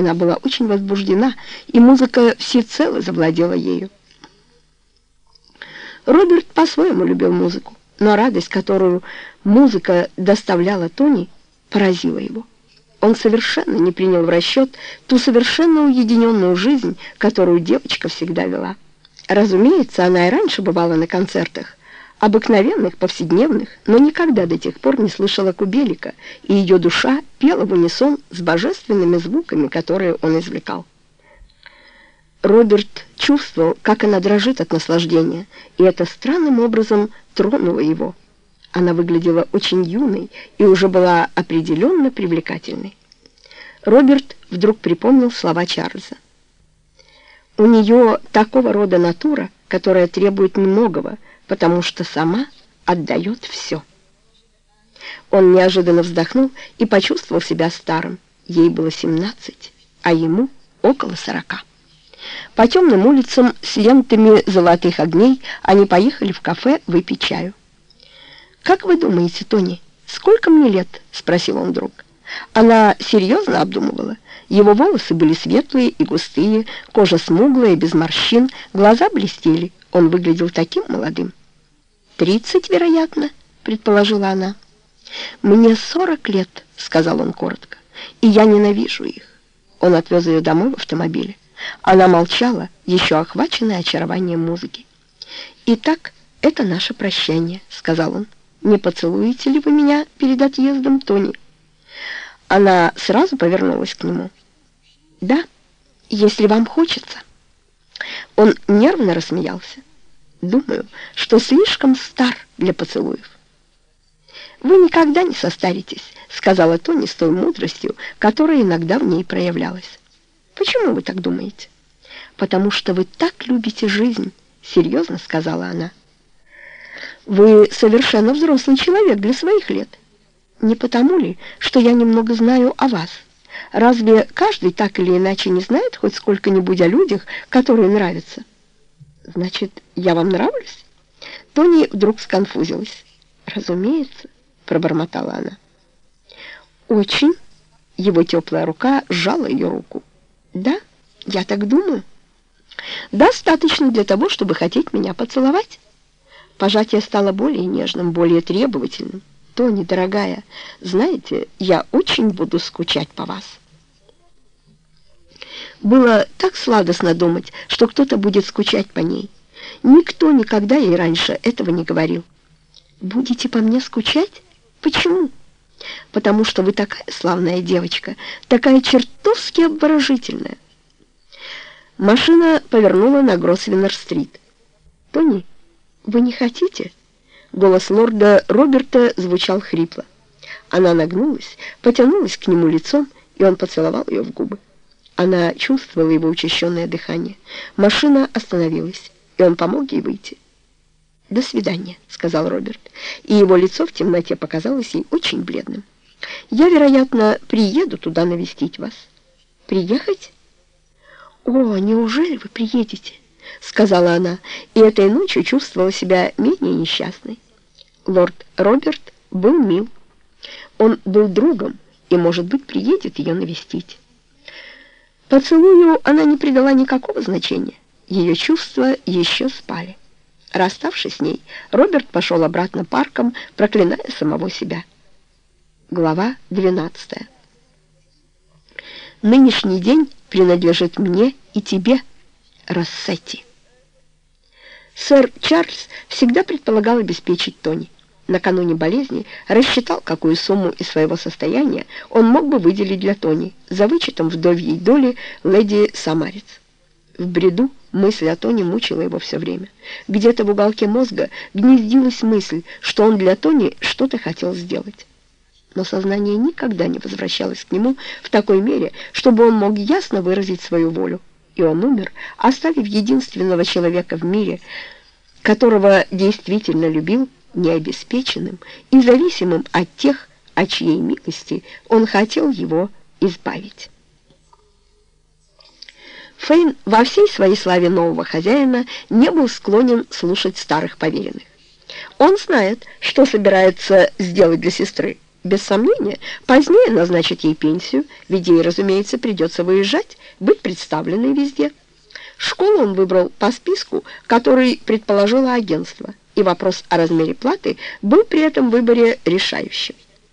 Она была очень возбуждена, и музыка всецело завладела ею. Роберт по-своему любил музыку, но радость, которую музыка доставляла Тони, поразила его. Он совершенно не принял в расчет ту совершенно уединенную жизнь, которую девочка всегда вела. Разумеется, она и раньше бывала на концертах, обыкновенных, повседневных, но никогда до тех пор не слышала Кубелика, и ее душа пела в унисон с божественными звуками, которые он извлекал. Роберт чувствовал, как она дрожит от наслаждения, и это странным образом тронуло его. Она выглядела очень юной и уже была определенно привлекательной. Роберт вдруг припомнил слова Чарльза. У нее такого рода натура, которая требует многого, потому что сама отдает все. Он неожиданно вздохнул и почувствовал себя старым. Ей было 17, а ему около 40. По темным улицам с лентами золотых огней они поехали в кафе выпить чаю. «Как вы думаете, Тони, сколько мне лет?» — спросил он вдруг. Она серьезно обдумывала. Его волосы были светлые и густые, кожа смуглая, без морщин, глаза блестели. Он выглядел таким молодым. «Тридцать, вероятно», — предположила она. «Мне сорок лет», — сказал он коротко, — «и я ненавижу их». Он отвез ее домой в автомобиле. Она молчала, еще охваченная очарованием музыки. «Итак, это наше прощание», — сказал он. «Не поцелуете ли вы меня перед отъездом, Тони?» Она сразу повернулась к нему. «Да, если вам хочется». Он нервно рассмеялся. Думаю, что слишком стар для поцелуев. «Вы никогда не состаритесь», — сказала Тони с той мудростью, которая иногда в ней проявлялась. «Почему вы так думаете?» «Потому что вы так любите жизнь», — серьезно сказала она. «Вы совершенно взрослый человек для своих лет. Не потому ли, что я немного знаю о вас? Разве каждый так или иначе не знает хоть сколько-нибудь о людях, которые нравятся?» «Значит, я вам нравлюсь?» Тони вдруг сконфузилась. «Разумеется», — пробормотала она. «Очень». Его теплая рука сжала ее руку. «Да, я так думаю. Достаточно для того, чтобы хотеть меня поцеловать». Пожатие стало более нежным, более требовательным. «Тони, дорогая, знаете, я очень буду скучать по вас». Было так сладостно думать, что кто-то будет скучать по ней. Никто никогда ей раньше этого не говорил. «Будете по мне скучать? Почему?» «Потому что вы такая славная девочка, такая чертовски обворожительная». Машина повернула на Гроссвеннер-стрит. «Тони, вы не хотите?» Голос лорда Роберта звучал хрипло. Она нагнулась, потянулась к нему лицом, и он поцеловал ее в губы. Она чувствовала его учащенное дыхание. Машина остановилась, и он помог ей выйти. «До свидания», — сказал Роберт, и его лицо в темноте показалось ей очень бледным. «Я, вероятно, приеду туда навестить вас». «Приехать?» «О, неужели вы приедете?» — сказала она, и этой ночью чувствовала себя менее несчастной. Лорд Роберт был мил. Он был другом и, может быть, приедет ее навестить. Поцелую она не придала никакого значения. Ее чувства еще спали. Расставшись с ней, Роберт пошел обратно парком, проклиная самого себя. Глава 12. Нынешний день принадлежит мне и тебе, Рассетти. Сэр Чарльз всегда предполагал обеспечить Тони накануне болезни рассчитал, какую сумму из своего состояния он мог бы выделить для Тони за вычетом вдовьей доли леди Самарец. В бреду мысль о Тони мучила его все время. Где-то в уголке мозга гнездилась мысль, что он для Тони что-то хотел сделать. Но сознание никогда не возвращалось к нему в такой мере, чтобы он мог ясно выразить свою волю. И он умер, оставив единственного человека в мире, которого действительно любил, необеспеченным и зависимым от тех, о чьей милости он хотел его избавить. Фейн во всей своей славе нового хозяина не был склонен слушать старых поверенных. Он знает, что собирается сделать для сестры, без сомнения, позднее назначит ей пенсию, ведь ей, разумеется, придется выезжать, быть представленной везде. Школу он выбрал по списку, который предположило агентство, и вопрос о размере платы был при этом выборе решающим.